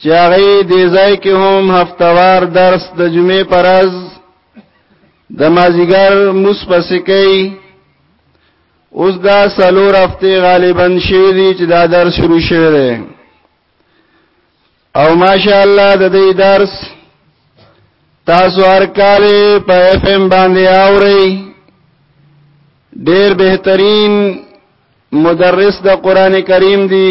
چې هغه دې ځای کې هم هفتوار درس د جمعې پرز د مازیګر مصپس کوي اوس دا سلور هفته غالبا شي دي چې دا درس شروع شوی دی او ماشاءالله د دې درس تاسو هر کال په اف ام باندې اوري ډېر بهترین مدرس د قران کریم دی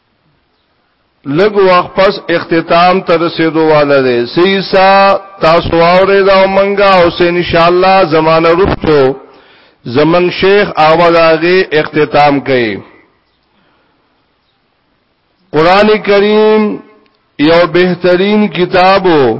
لګ وخت پس اختتام تر سیدو والا دی سیسا تاسو اورې دا منګه او سین ان شاء الله زمانه رښتو زمن شیخ اول هغه اختتام کوي قران کریم یو بهترین کتابو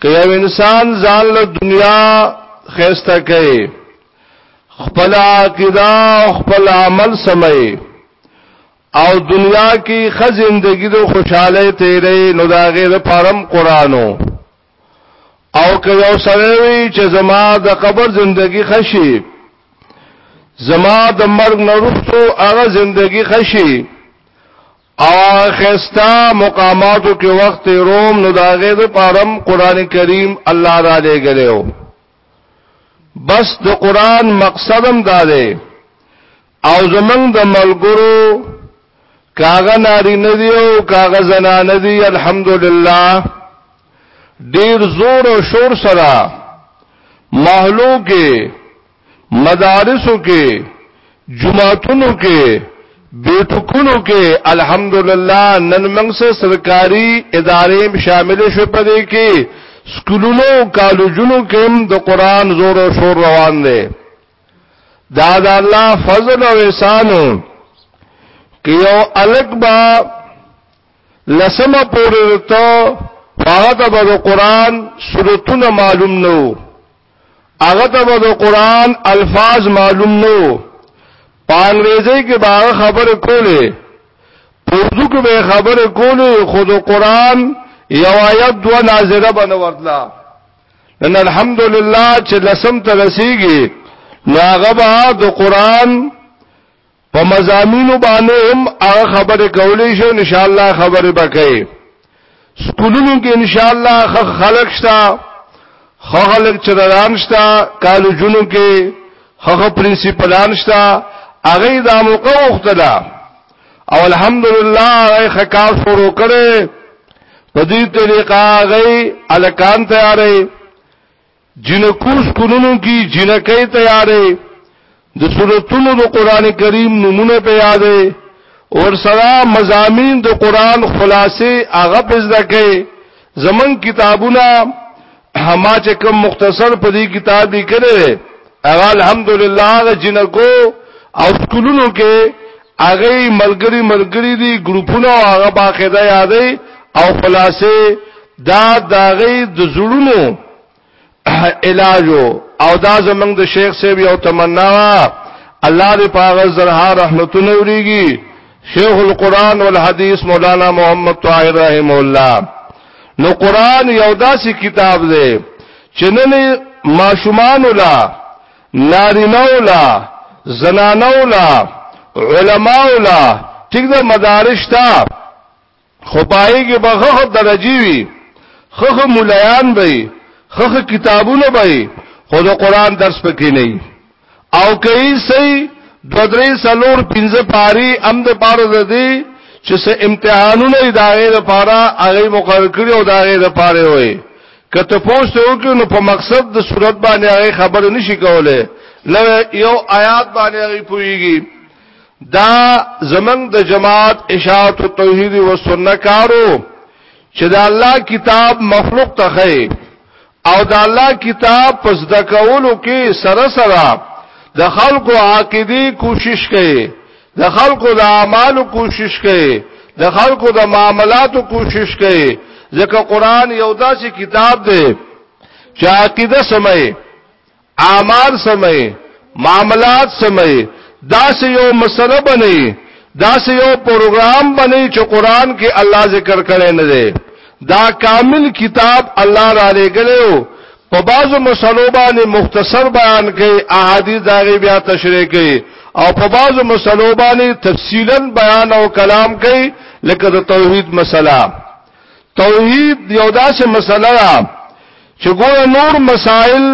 که یو انسان ځان له دنیا خسته کوي خپل عقیده او خپل عمل سمي او دنیا کې خه زندگی د خوشاله تیرې نو دا غیر پرم قرانو او که یو سره وي چې زما د قبر زندگی خشي زما د مرګ نرستو هغه زندگی خشي او خستا مقاماتو کې وخت روم نو داغه د پارم قران کریم الله را لګلو بس د قران مقصدم دا دی او زمنګ د ملګرو کاغه ناری ندی او کاغه زنا ندی الحمدلله ډیر زور او شور سره محلو کې مدارسو کې جمعاتونو کې بیٹکونو کې الحمدلله نن موږ سره سرکاري ادارې شامل شو پدې کې سکولونو کالجونو کې هم د قران زور او شور روان دی دا د الله فضل او احسانو کې یو الګ با لسمه پورې ته هغه د قران سورتونه معلوم نو هغه ته به د قران الفاظ معلوم نو پانګریزي کې باغ خبره کوله پوزو کې به خبره کوله خود قران یو آیت دو ناظره بنه ورتلا ان الحمدلله چې لسم ته رسیږي ناغبا د قران په مزامینو باندې هم هغه خبره کولې شو ان شاء الله خبره بکې سکولونو کې ان شاء الله خلک شتا خلک چران شتا کالجونو کې هغه پرنسپلان شتا هغه دا موقع وختلا او الحمدلله هغه خکار شروع کړي په دې طریقه هغه الکان تیارې جنکو سکولونو کې جنکې تیارې د سورتونو د قران کریم نمونه په یادې اور سره مزامین د قران خلاصې هغه پزده کې زمون کتابونه ما چې کوم مختصر په دې کتاب لیکلې هغه الحمدلله هغه جنکو او سکولونو کې هغه ملګری ملګری دي ګروپونه هغه باقاعده یادې او خلاصې دا داغه د زړونو علاج او دا زمنګ د شیخ صاحب یو تمنا الله دې پاغه زرها رحمتونه وريږي شیخ القرآن والحدیث مولانا محمد طاهر رحم الله نو قران یو داسې کتاب دی چې نن ماشومان ولا نارینه ولا زنانه ولا علما ولا ټیک د مدارس تا خپای کې به غو درجی وي خخ مولایان به خخ کتابونه به خو د قران درس پکې نه او کوي سي دو درې سلور پنځه پاری ام د پاره د دې چې سه امتحانونه ادارې لپاره هغه مقرر کړی او داغه لپاره وي کته پوښت وکړو نو په مقصد د صورت باندې هغه خبر نشي کوله نو یو آیات باندې هغه پويږي دا زمنګ د جماعت اشاعت توحید او سنت کارو چې دا الله کتاب مخلوق ته خي او د الله کتاب پس د کولو کې سره سره د خلکو عقیدی کوشش کړي د خلکو د اعمالو کوشش کړي د خلکو د معاملاتو کوشش کړي ځکه قران یو داسې کتاب دی چې عقیده سمې اعمال سمې معاملات سمې دا سه یو مسله بنې دا سه یو پروګرام بنې چې قران کې الله ذکر کړي نه دی دا کامل کتاب الله را لګلو په بازو مسلو باندې مختصر بیان کړي احادیث داغي بیا تشریح کړي او په بازو مسلو باندې تفصیلا بیان او کلام کړي لکه د توحید مسله توحید یو داسې مسله ده چې ګوره نور مسائل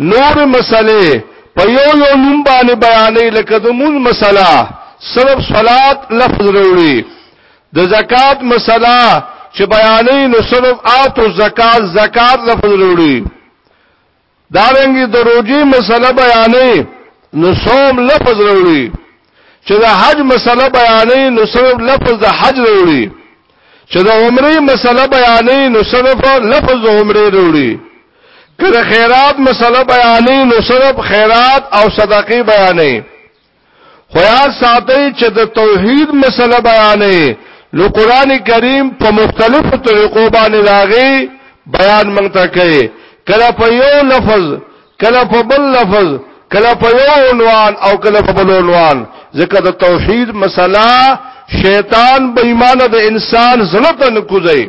نور مسلې په یو یو نوم باندې بیانې لکه د مون مسله صرف صلات لفظ وروړي د زکات مسله چې بیانې نو صرف آتو زکات زکات لفظ وروړي دارنګي د روجي مسله بیانې نو صوم لفظ وروړي چې د حج مسله بیانې نو صرف لفظ د حج وروړي چې د عمرې مسله بیانې نو صرف لفظ د عمرې وروړي کله خیرات مسله بیانې نو صرف خیرات او صدقې بیانې خو یاد ساتئ چې د توحید مسله بیانې نو قران کریم په مختلفو طریقو باندې راغی بیان مونږ ته کوي کله په یو لفظ کله په بل لفظ کله په یو عنوان او کله په بل عنوان ځکه د توحید مسله شیطان بې ایمانه د انسان زړه ته نکوځي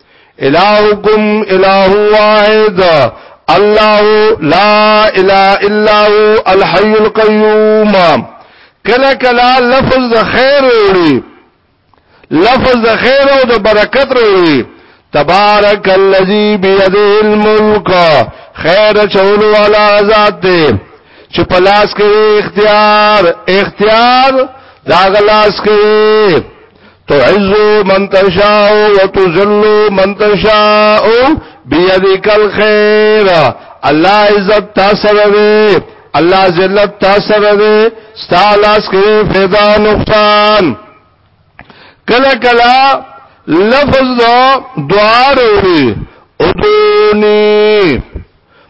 الہکم الہ واحد الله لا اله الا هو الحي القيوم کله کله لفظ د خیر وروړي لفظ د خیر او د برکت وروړي تبارک الذی بيده الملک خیر چول والا ذات دی چې پلاس کې اختیار اختیار دا غلاس کې تعز من تشاء وتذل من تشاء بيدك الخير الله عزت تاسو الله ذلت تاسو دی ستالاس کې فدا نقصان کلا کلا لفظ دعا وروړي ادونی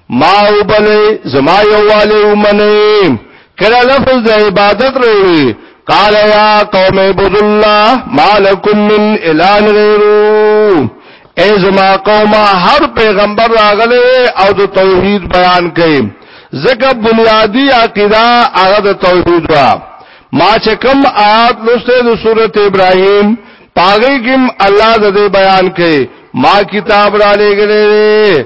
ما او بلې زما یواله ومنه کله لفظ د عبادت وروړي قال یا قوم عبد الله ما لكم من اله غیره ای زما قوم هر پیغمبر راغله او د توحید بیان کړي زکه بنیادی عقیده هغه د توحید وا ما چې کوم آیات لسته د سورته ابراهیم پاګی کوم الله د بیان کړي ما کتاب را لګلې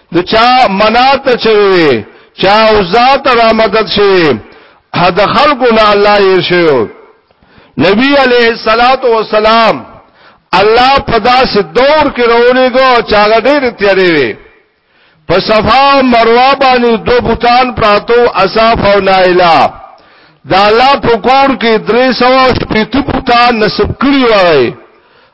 د چا منات چوي چا عزات را مدد شوي حد خلقو نه الله یې شو نبی علیہ الصلات والسلام الله پدا سے دور کې رولې کو چاغه ډېر تیارې وي په صفا مروه باندې دو بوتان پراتو اصاف او نایلا دا الله په کور کې درې سو شپېته بوتان نسب کړی وای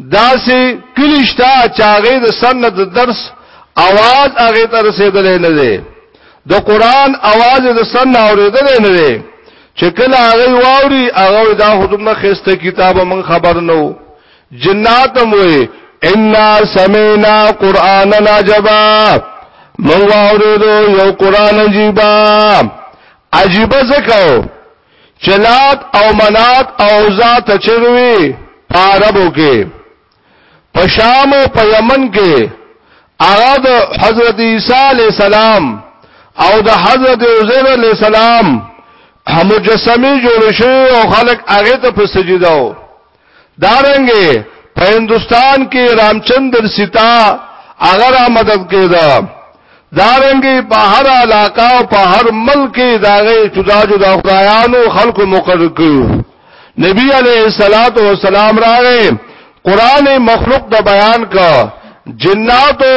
داسې کلی شته چې هغه د سنت د درس اواز هغه ته رسیدلې نه دی د قران اواز د سن اوریدلې نه دی چې کله هغه واوري هغه دا خودمه خسته کتاب من خبر نو جنات موي ان سمینا قران عجبا من واورو یو قران عجیبا عجیبا زکاو چلات او منات او عزا ته چغوي په عربو کې په شام او په یمن کې هغه د حضرت عیسی علی السلام او د حضرت عزیر علی السلام هم مجسمه جوړ شوی او خلک هغه ته په سجده و دارنګه په هندستان کې رامچندر سیتا اگر مدد کېدا دارنګه په هر علاقہ او په هر ملک کې داغه جدا جدا خدایانو خلق مقرر کړو نبی علیہ الصلات والسلام راغې قران مخلوق د بیان کا جناتو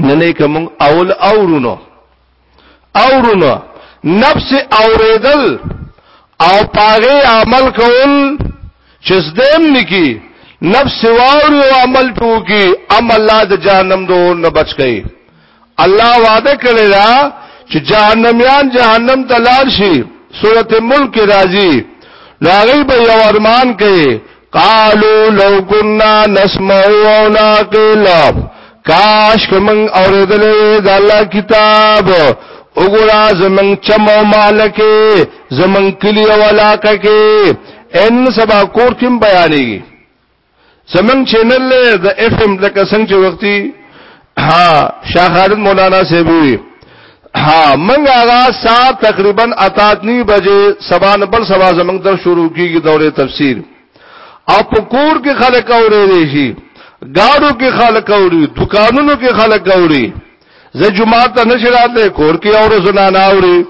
نه نه کوم اول اورونو اورونو نفس اوریدل او پاغه عمل کول چې زدم نکی نفس واوري او عمل ټوکی ام الله د جهنم دور نه بچ کئ الله وعده کړی دا چې جهنميان جهنم ته لاړ شي سورته ملک راځي لاغي به یو ارمان کوي قالو لو كنا نسمع او ناقل کاش کمن اوریدلې د الله کتاب وګورا زمن چم او مالکه زمن کلی او علاقه کې ان سبا کور کم بیانېږي زمن چینل د اف ام لکه څنګه چې وختي ها شاه خالد مولانا سیبوی ها منګه هغه سات تقریبا اتات نی بجې سبا نه بل سبا زمنګ در شروع کیږي دوره تفسیر او پکور کې خلک اورې دي شي گاڑو کې خلک اوري دکانونو کې خلک اوري زه جمعه ته نشرات کور کې اورې زنانه اوري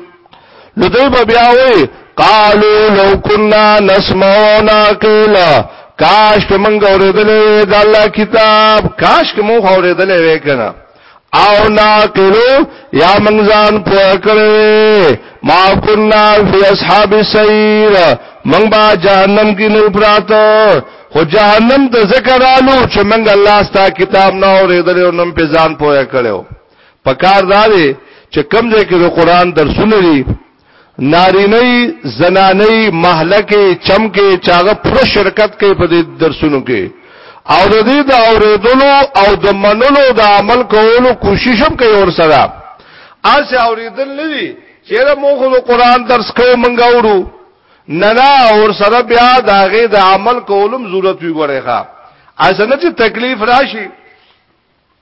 نو دوی به بیا وي قالو لو كنا نسمعو ناقل کاش که مونږ اورېدلې وې د الله کتاب کاش که مونږ اورېدلې وې کنه او ناقلو یا مونږ ځان پوه کړې ما كنا فی اصحاب السیر مونږ با جهنم کې نه پراته خو جهنم ته ذکر آلو چې مونږ الله ستا کتاب نه اورېدلې او نن په ځان پوهه کړو پکار دا دی چې کم ځای کې د قران درسونه دي نارینه زنانه محله کې چم کې چاغه پر شرکت کوي په دې درسونو کې او د دې د اوریدلو او د منلو د عمل کولو کوشش هم کوي ور سره اس اوریدل نه دي چې له موږ د قران درس کوو مونږ اورو نه نه ور سره بیا د هغه د عمل کولو ضرورت وي ګورې ښا اسنه چې تکلیف راشي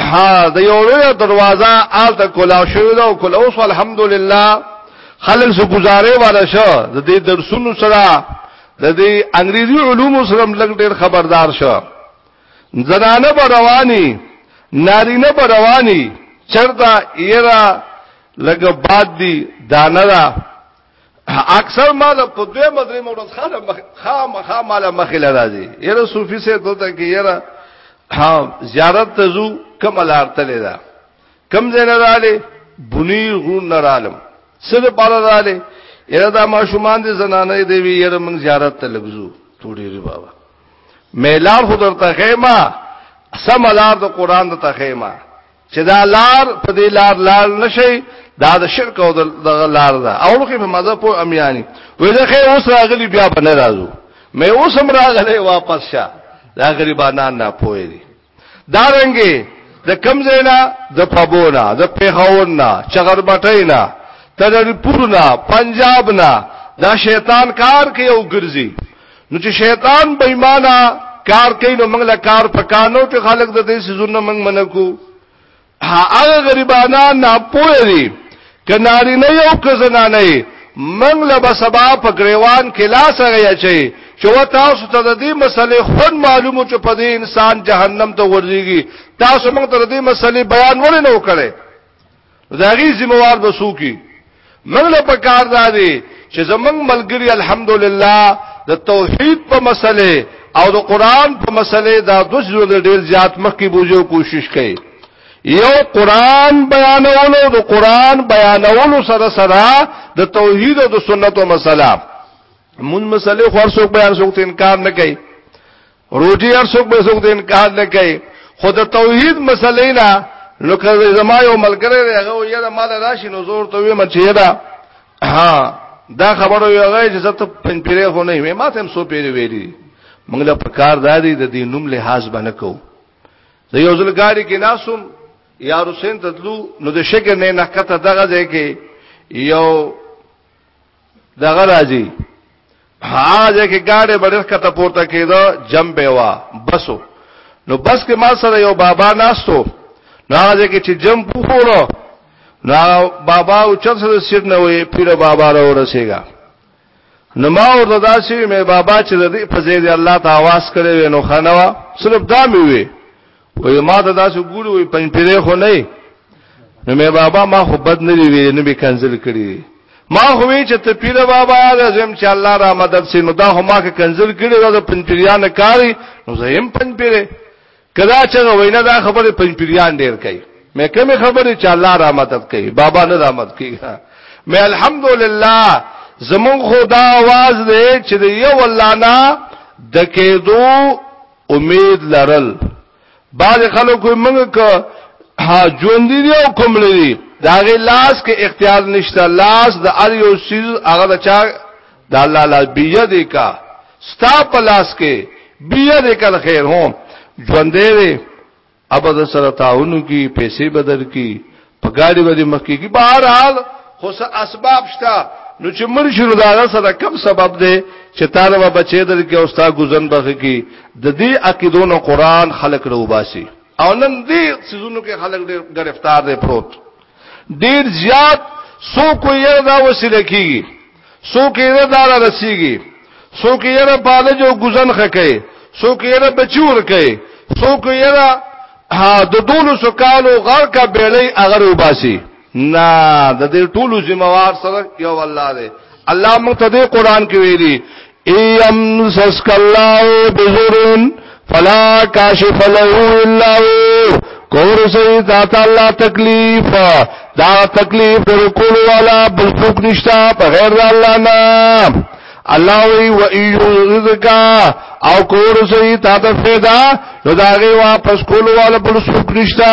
ها د یو لوی دروازه آل ته کولا شوې ده او کولا اوس الحمدلله خلک سو گزارې والا شو د دې درسونو سره د دې انګریزي علوم سره لګ ډېر خبردار شو زنانه به رواني نارینه به رواني چرته یرا لګ باد دی دانه اکثر مال په دوه مدرې مورز خاله خام خام مال مخله راځي یره صوفي سه دلته کې یره زیارت ته زو کم لار تللی دا کم زنه رااله بنی غون نرالم سره بار رااله یره دا ما شومان دي زنانه دی وی یره من زیارت ته لګزو ټوډی ری بابا میلار خو درته خیمه سم لار د قران د تخیمه چې دا لار په دې لار لار نشي دا د شرک او د لار ده او لکه په مذهب او امیانی وې دا خیر اوس راغلی بیا به نه راځو مې اوس هم راغلی واپس شه دا غریبانان نه پوي دي دا رنګي د کمزینا د پبونا د پیخاونا چغربټینا تدریپورنا پنجابنا دا شیطان کار کوي او ګرځي نو چې شیطان بې ایمانه کار کوي نو موږ له کار پکانو چې خلک د دې سيزونه موږ منکو هغه غریبانا نه پوهې دي کناری نه یو کزنا نه موږ له بسبا په گریوان کې لاس غیا چي چې و تاسو ته د دې مسلې خون معلومو چې په دې انسان جهنم ته ورځيږي تاسو موږ ته د دې مسلې بیان ولې نه وکړي دا غي ذمہوار بسو کی موږ له پکار دا دی چې زمنګ ملګری الحمدلله د توحید په مسله او د قران په مسله دا د زړه د ډیر زیات مخ کی بوجو کوشش کړي یو قران بیانولو د قران بیانولو سره سره د توحید او د سنت او مسله مون مسله خور څوک بیان څوک انکار نه کوي روټي هر څوک به څوک د انکار نه کوي خود توحید مسلې نه نو کله زما یو ملګری دی هغه یې دا مال راشي نو زور ته ویم چې دا ها دا خبره یو هغه چې زته پنځپیره خو نه وي ما ته هم سو پیری ویلي موږ له پکار دادی د دې نوم لحاظ باندې کو زه یو ځل ګاډي کې ناسوم یا حسین تدلو نو د شګر نه نکته دغه ځای کې یو دغه راځي هاځه کې گاډي بډر کته پورته کېده جم به وا بسو نو بس کې ما سره یو بابا ناستو نو هغه کې چې جم پوخورو نو بابا او چر سره سیټ نه وي پیر بابا را ورسېګا نو ما ورته داسې مې بابا چې د دې په ځای دی الله ته आवाज کړی نو خنوا صرف دا مې وي وې ما ته داسې ګوري وې پنځ پیرې خو نه نو مې بابا ما خو بد نه دی ویل نو به کنزل کړی ما خو وی چې ته پیر بابا زم چې الله را مدد سي نو دا هم ما کې کنزل کړی دا پنځ پیریان کاری نو زم پنځ پیرې کدا چې وینا دا خبره پنځ پیریان ډیر کوي مې کوم خبره چې الله را مدد کوي بابا نه را مدد کوي مې الحمدلله زمون خدا आवाज دې چې یو الله نه د کېدو امید لرل بعض خلکو موږ که ها ژوند دی او کوم لري دا غي لاس کې اختیار نشته لاس د ار یو سیز هغه د چا د الله لا بيد کا ستا په لاس کې بيد کل خیر هم ژوند دی ابد سره تعاون کی پیسې بدل کی په ګاډي باندې مخکې کی بهر حال خو څه اسباب شته نو چې مرشد دا سره کم سبب دی چې طالب بچی در کې اوستا گزن بخ کی د دې عقیدونو قران خلق رو باسي او نن دې سيزونو کې خلق ډېر گرفتار دي پروت ډېر زیات سو کو یې دا وسیله کیږي څوک یې دار رسیږي څوک یې پاله جو گزن خکې څوک یې بچور کوي څوک یې د دولو سکالو غر کا بیړی اگر وباسي نه د دې ټولو ذمہوار سره یو الله دی الله موږ ته د قران کې ویلي ایم سسک الله بزرن فلا کاشف له الا هو کور سي تا تعالی تکلیف دا تکلیف در کول والا بل څوک نشتا په غیر الله نه الله وی و ایذکا او کور سي تا ته فدا نو دا غي واپس کول والا بل څوک نشتا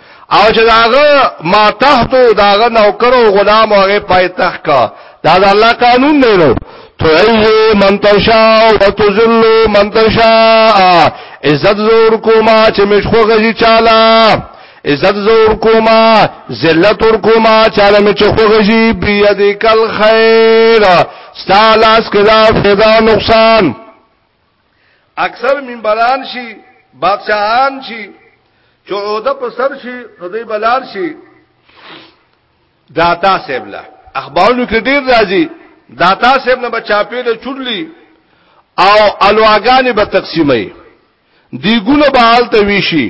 او چې داغه ما تحتو داغه نوکر او غلام هغه پای تخت کا دا د الله قانون دی نو تعز من تشاء وتذل من تشاء عزت زور کوما چې مشخو غزي چاله عزت زور کوما ذلت ور کوما چاله می چې خوږی بيد کل خیر ستالاس کدا فدا نقصان اکثر منبران شي بادشاہان شي چې عہده په سر شي نو دوی بلار شي داتا صاحب لا اخبارونو کې ډیر راځي داتا صاحب نه بچاپې له چورلی او الواغان به تقسیمې دیګونه به حالته ویشي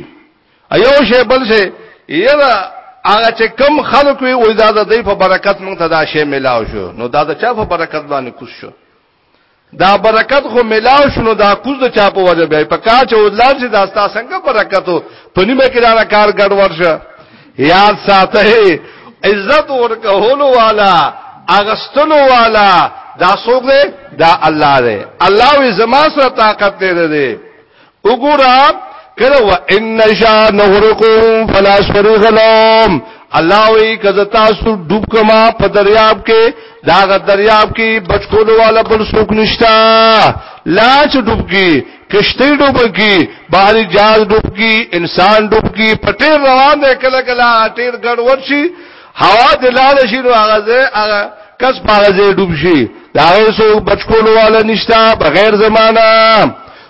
ایو شی بل شی یلا هغه چې کم خلک وي وای دا د دې په برکت مونږ ته دا شی ملاو شو نو دا د چا په برکت باندې کوش شو دا برکت خو ملاو شنو دا کوز د چا په وجه بیا په کار چې ودلان چې دا ستا څنګه برکتو په نیمه کې دا کار ګډ ورشه یاد ساته عزت ورکهولو والا اغستلو والا دا څوک دی دا الله دی الله وی زما سره طاقت دی دی وګورا کله و ان شاء نغرقهم فلا صريخ لهم الله وی کزه تاسو ډوب کما په دریاب کې داغه دریاب کې بچکول والا بل څوک نشتا لا چې ډوب کی کشتی ډوب کی بحری جاز ډوب کی انسان ډوب کی پټه روان دی کله کله ټیر ګډ ورشي هوا د لال شي نو هغه زه هغه کس پاغه زه ډوب شي دا هیڅ بچکول والا نشتا بغیر زمانہ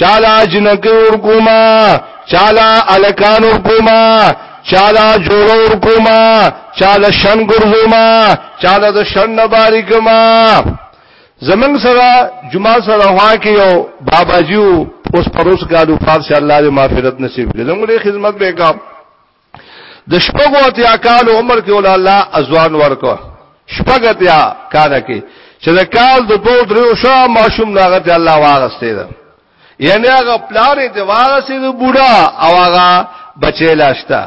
چالا جنکی ورکوما چالا الکان ورکوما چالا جوړ ورکوما چالا شن ګرځوما چالا د شن نه باریکما زمنګ سره جمعه سره وا کې یو بابا جیو اوس پروس کالو فارس الله دې معافرت نصیب کړي زموږ خدمت به کا د شپږو اتیا کال عمر کې ول الله ازوان ورکو شپږ اتیا کال کې چې د کال د دوه دریو شا ماشوم لاغه ته الله واغستې ده یعنی هغه پلار ته واغستې ده بوډا او هغه بچی لاشتا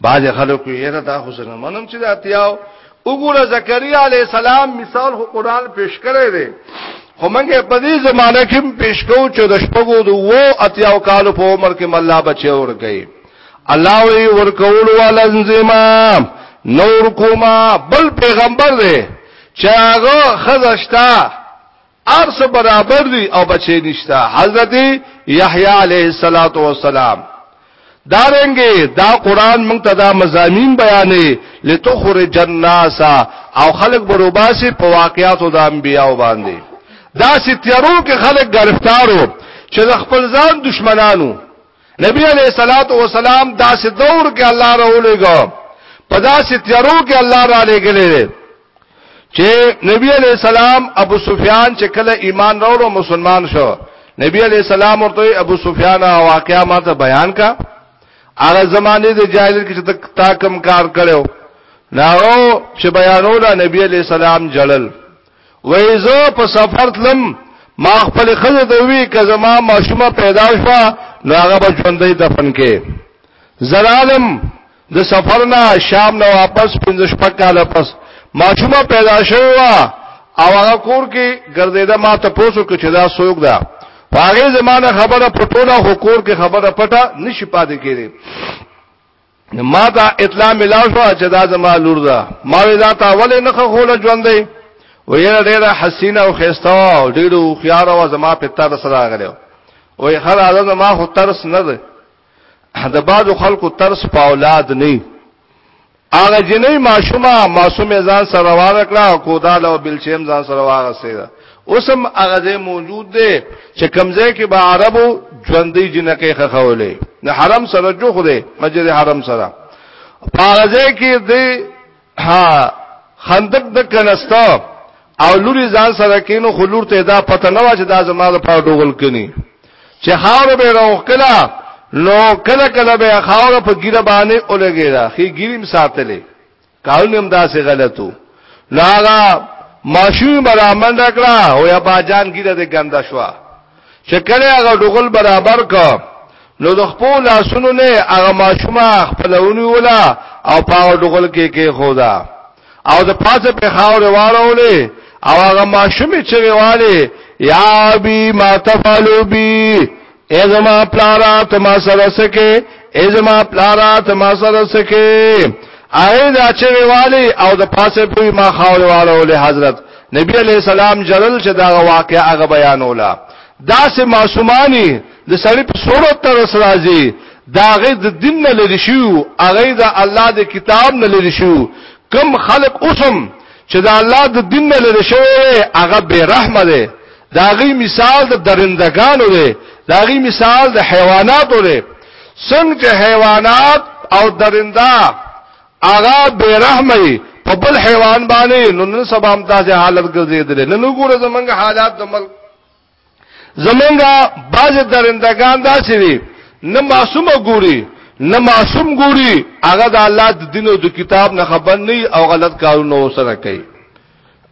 باج خلکو یې نه دا حسن منم چې د اتیاو وګوره زکریا علی السلام مثال خو قران پیش کړی دی خو مونږه په دې زمانہ کې پیش کوو چې د شپږو د وو اتیاو کال په عمر کې مله بچی ورګي الله وی ورکول والا زما نور کوما بل پیغمبر دی چې هغه خزشتا ارس برابر دی او بچی نشتا حضرت یحیی علیه الصلاۃ والسلام دارنګي دا قران مونږ ته دا مزامین بیانې لتخرج الناس او خلق بروباسي په واقعاتو د انبیاو باندې دا ستیرو کې خلق گرفتارو چې خپل ځان دشمنانو نبی علیہ الصلات والسلام داسې دور کې الله راولېګو په داسې تیارو کې الله را لېګلې چې نبی علیہ السلام ابو سفیان چې کله ایمان راوړو مسلمان شو نبی علیہ السلام ورته ابو سفیان واقعا ماته بیان کا هغه زمانه د جاهل کې چې تا کم کار کړو ناو چې بیانوله نبی علیہ السلام جلل وای زه په سفر تلم ما خپل خزه ته وی که زما ماشومه پیدا شوه نو هغه به ژوندۍ دفن کې زرالم د سفر نه شام نه واپس پنځه شپږ کال پس ماشومه پیدا شوه وا او هغه کور کې ګرځیدا ما ته پوسو کې چې دا سوق ده هغه زمانه خبره پټوله خو کور کې خبره پټه نشي پاتې کېږي ما دا اطلاع ملاو شو چې دا زما لور ده ما دا تا ولې نه خوله ژوند دی ویره ډیره حسینه او خسته او ډیره خيار او زما په تر سره غلې وې هر عادت ما هو ترس نه ده د بعض خلکو ترس په اولاد نه هغه جنې ماشومه معصومه ځان سره واره کړه او کودا له بلچیم ځان سره واره سره اوسم هغه ځای موجود دی چې کمزې کې به عربو ژوندۍ جنکه خخولې نه حرم سره جو خو دی مسجد حرم سره هغه ځای کې دی ها خندق د کنستا او لوري ځان سره کینو خو لور ته دا پته نه واچ دا زما د پاره ډوغل کني چې خاور به روخ کلا نو کله کله به خاور په ګیره باندې اولګی دا خي ګیریم ساتلې کارونه هم داسې غلطو لاغا ماشوم برامن راکړه او یا باجان ګیره د ګنده شو چې کله هغه ډغل برابر کا نو د خپل لاسونو نه هغه ماشومه خپلونی ولا او پاو ډغل کې کې خدا او د پاسه په خاور وارولې او هغه ماشومه چې واله یا بی ما تفعلوا بی اے زما پلارا ته ما سره سکه اے زما پلارا ته ما سره سکه هغه دا چې ویوالي او د پاسه په ما خاور والو له حضرت نبی علی السلام جلل چې دا واقع هغه بیانولا دا سه معصومانی د سړی په صورت تر راځي داغه د دین نه لری شو هغه د الله د کتاب نه لری شو کم خلق اوسم چې دا الله د دین نه لری شوی هغه به رحمه دی داغي مثال د درندگانو دی داغي مثال د حیواناتو دی څنګه حیوانات او درنده هغه به رحمه په بل حیوان باندې نو نن سبا هم تاسو حالت ګرځیدل نن وګوره زمونږ حالات د ملک زمونږه باز درندگان داسې دي نه معصوم ګوري نه معصوم ګوري هغه د الله د دین او د کتاب نه خبر نه او غلط کارونه وسره کوي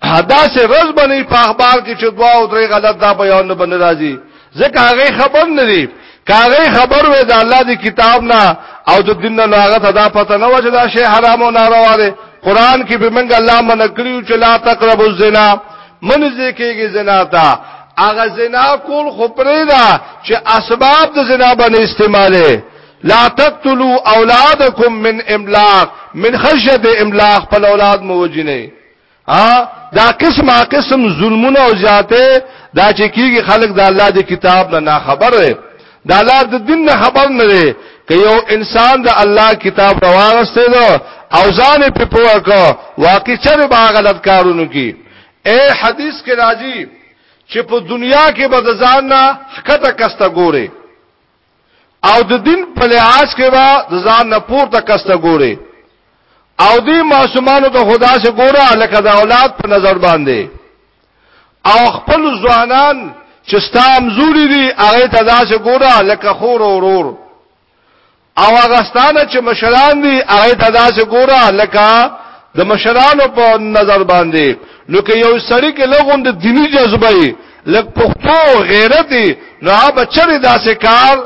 حدا سے رز بنې په اخبار کې چې دوا او درې غلط دا بیان نه بن راځي ځکه هغه خبر نه دي کاغی خبر وې د الله دی کتاب نه او د دین نه هغه ته دا پته نه و چې دا شی حرام او ناروا دی قران کې به موږ الله منع کړیو چې لا تقربوا الزنا منځ کېږي زنا ته هغه زنا کول خو پرې دا چې اسباب د زنا باندې استعماله لا تقتلوا اولادکم من املاق من خشیت املاق په اولاد موجنه ها دا قسمه قسم ظلمونه او زیاته دا چې کیږي خلک د الله د کتاب نه نه خبر دی د الله د دین نه خبر نه دی که یو انسان د الله کتاب راوغسته نو او ځان په پوهه کو واقعي چر به غلط کارونه کی اے حدیث کې راځي چې په دنیا کې به ځان نه حقته کسته ګوره او د دین په لحاظ کې وا د ځان نه پورته کسته ګوري او دې ماشومانو ته خدا سے ګوره لکه د اولاد په نظر باندې او خپل ځوانان چې ستام زوري دي هغه ته دا سے ګوره لکه خور او ورور او هغه ستانه چې مشران دي هغه ته دا سے ګوره لکه د مشرانو په نظر باندې لکه یو سړی کې لغوند دینی جذبه لک پختو غیرت نو هغه چرې داسې کار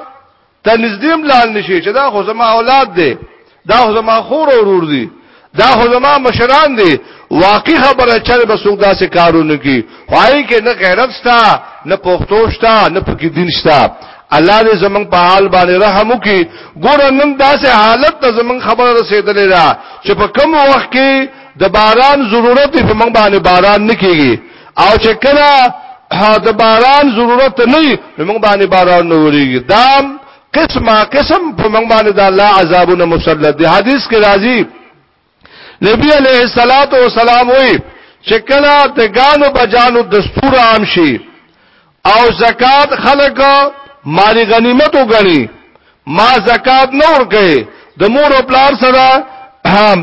ته نږدې لال نشي چې دا خو زما اولاد دی دا خو زما خور او ورور دی دا خو زما مشران دي واقعي خبره چر به څوک داسې کارونه کوي خوای کې نه غیرت شته نه پښتو شته نه پکې دین شته الله دې زمنګ په حال باندې رحم وکي ګور نن داسې حالت ته زمنګ خبره رسیدلې ده چې په کم وخت کې د باران ضرورت په موږ باندې باران نکېږي او چې کله د باران ضرورت نه وي موږ باندې باران نه وريږي دام قسمه قسم په موږ باندې د الله عذابونه مسلط دي حدیث کې راځي نبی علیہ الصلات والسلام وی چې کله د غانو بجانو دستور عام شي او زکات خلک مالی غنیمت وګڼي ما زکات نه ورکړي د مور او پلار سره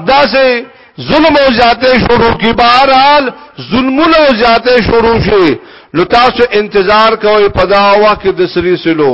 داسې ظلم او زیاته شروع کی بهرحال ظلمونه او زیاته شروع شي نو تاسو انتظار کوئ په دا وخت د سری سلو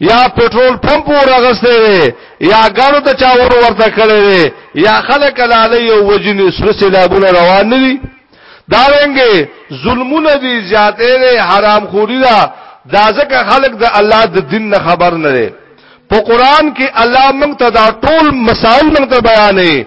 یا پټرول پمپ ورغسته وي یا ګاړو ته چاور ورته کړي وي یا خلک لاله یو وجنی سلسله بل روان دي دا رنګه ظلمونه دي زیاته دي حرام خوري دا دا ځکه خلک د الله د دین نه خبر نه دي په قران کې الله موږ ته دا ټول مسائل موږ ته بیانې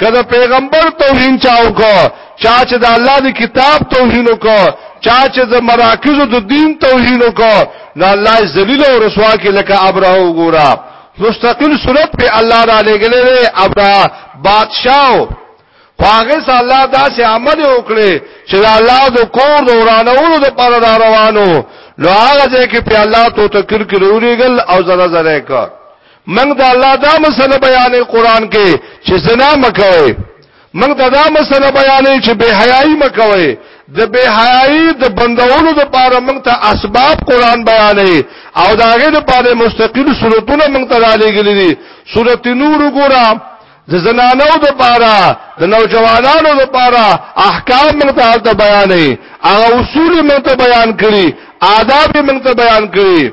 کله پیغمبر توهین چاو کو چا چې د الله د کتاب توهین کو چا چې د مراکز د دین توهین کو نو الله ذلیل او رسوا کې لکه ابره وګورا مستقل صورت په الله را لګلې ابره بادشاہ خواغه سره الله داسې عمل وکړي چې الله د کور د ورانولو د پر روانو نو هغه ځکه په الله تو تکر کې وروړيګل او زره زره کا موږ د الله دا مسله بیانې قران کې چې زنا مکوي موږ ته دا مسله بیانې چې بے حیايي مکوي د بے حیايي د بندولو د پاره موږ ته اسباب قران بیانې او دا غي د پاره مستقل صورتونه موږ ته را لګلې دي سورۃ نور وګوره د زنانو د پاره د نوجوانانو د پاره احکام موږ ته بیانې او اصول موږ ته بیان کړي آداب موږ ته بیان کړي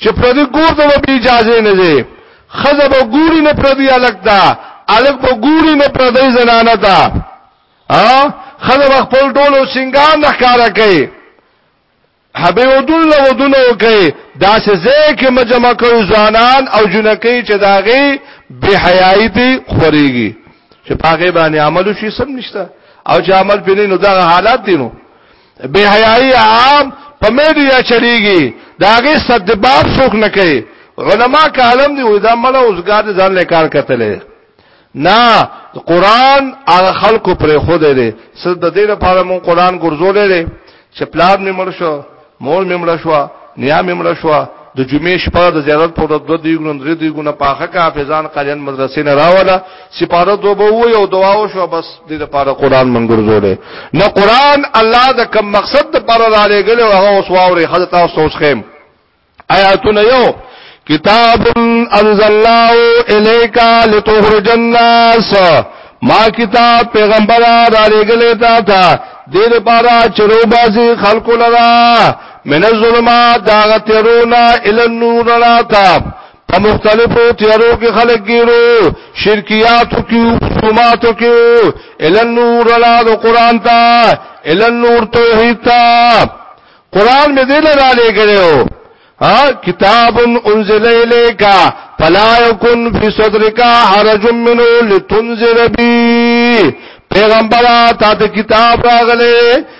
چې پردي کور ته به اجازه نه دی خزه به ګوري نه پردي الګ دا الګ به ګوري نه پردي زنانه دا ها خزه به خپل ډول او سنگار نه ښکارا کوي حبه ودون له ودون وکي دا څه ځکه مجمع کوي ځانان او جنکې چې داغي به حیاي دي خوريږي چې پاګې باندې عمل شي سم نشته او چې عمل پینې نو دا حالات دي نو به حیاي عام په میډیا چلیږي داغه صدباب څوک نه کوي علما کالم دی وې دا مړ اوسګار ځان له کار کتلې نه قران هغه خلکو پر خو دی دی سد د دې لپاره مون قران ګرځولې دی چې پلان مې مړ شو مور مې مړ شو نیا مې مړ شو د جمعې شپه د زیارت په ورځ دوه دیګونو درې دیګونو پاخه کا حافظان قاریان مدرسې نه راوله سپاره دوه به وو یو دعا وشو بس دې د پاره قران منګور جوړه نه قران الله د کم مقصد د پاره را لګل او هغه اوس واوري حضرت تاسو اوس خیم آیاتونه یو کتاب انزلناه الیک لتخرج الناس ما کتاب پیغمبر را لګل تا دې لپاره چروبازي خلق لرا من الظلمات داغ تیرونا الى النور راتا په مختلفو تیارو کې خلک ګیرو شرکیاتو کې حکوماتو کې الى النور لا د قران ته الى النور توحید ته قران مې دې لرا لګلو ها کتاب انزل الیک فلا یکن فی صدرک حرج منه لتنذر بی پیغمبره تا ته کتاب راغله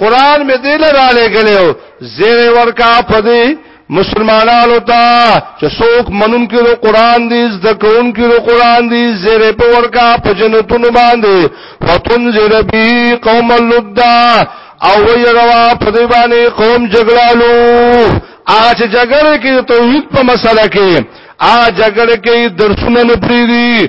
قران می دې لرا لګلو زیر ورکا پدی مسلمانانو ته چې څوک منون کې د قران دی زده کون کې د قران دی زیر په ورکا په جنتونو باندې وتون زیر بی قوم اللدا او وی روا په دی باندې قوم جګړالو اج جګړه کې توحید په مسله کې ا جګړه کې درسونه نه پریدي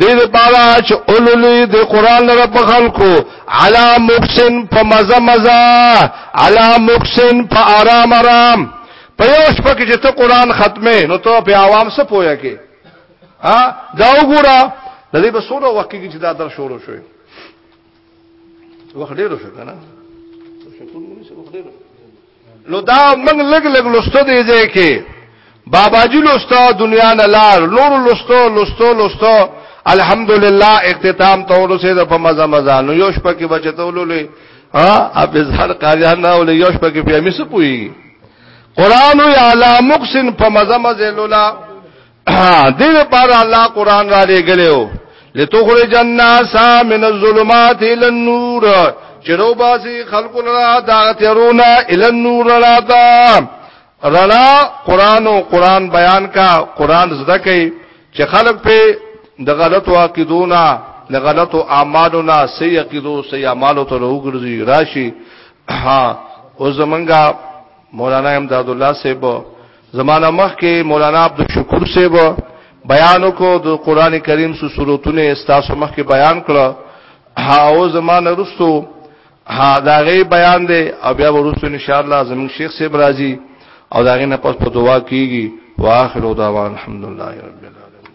دې لپاره چې اولولي د قران لپاره په خلکو علا مخسن په مزه مزه علا مخسن په آرام آرام په یو شپه کې چې ته قران ختمه نو ته په عوام سره پوهه کې ها دا وګوره د دې په سوره وخت کې چې دا در شروع شوی وخت ډیر شو کنه شکر مونږ سره وخت ډیر نو دا موږ لګ لګ لسته دی ځای کې بابا جی لسته دنیا نه لار نور لسته لسته لسته الحمدلله اختتام ته ورسه د په مزه مزه نو یوش پکې بچتولولې ها حافظ هر قاریان نه ولې یوش پکې په مې سپوي قران یا لا مقسن په مزه مزه لولا دې لپاره الله قران را لګلو لتخرج الناس من الظلمات الى النور چرو باسي خلق لرا دا تیرونا الى النور لرا تا رلا قران او قران بیان کا قران زده کوي چې خلق په د غلط واقعدونا د غلط اعمالو نه سي عقیدو سي اعمالو ته وګرځي راشي ها او زمونږه مولانا امداد الله صاحب زمانہ مخ کې مولانا عبدالشکور صاحب بیان کو د قران کریم سو سورتونه استاسو مخ کې بیان کړه هاو زمانه رستو ها داغه بیان دی او بیا ورستو ان شاء الله زمون شیخ صاحب راضي او داغه نه پس په دعا کیږي واخر دعوان الحمدلله رب العالمین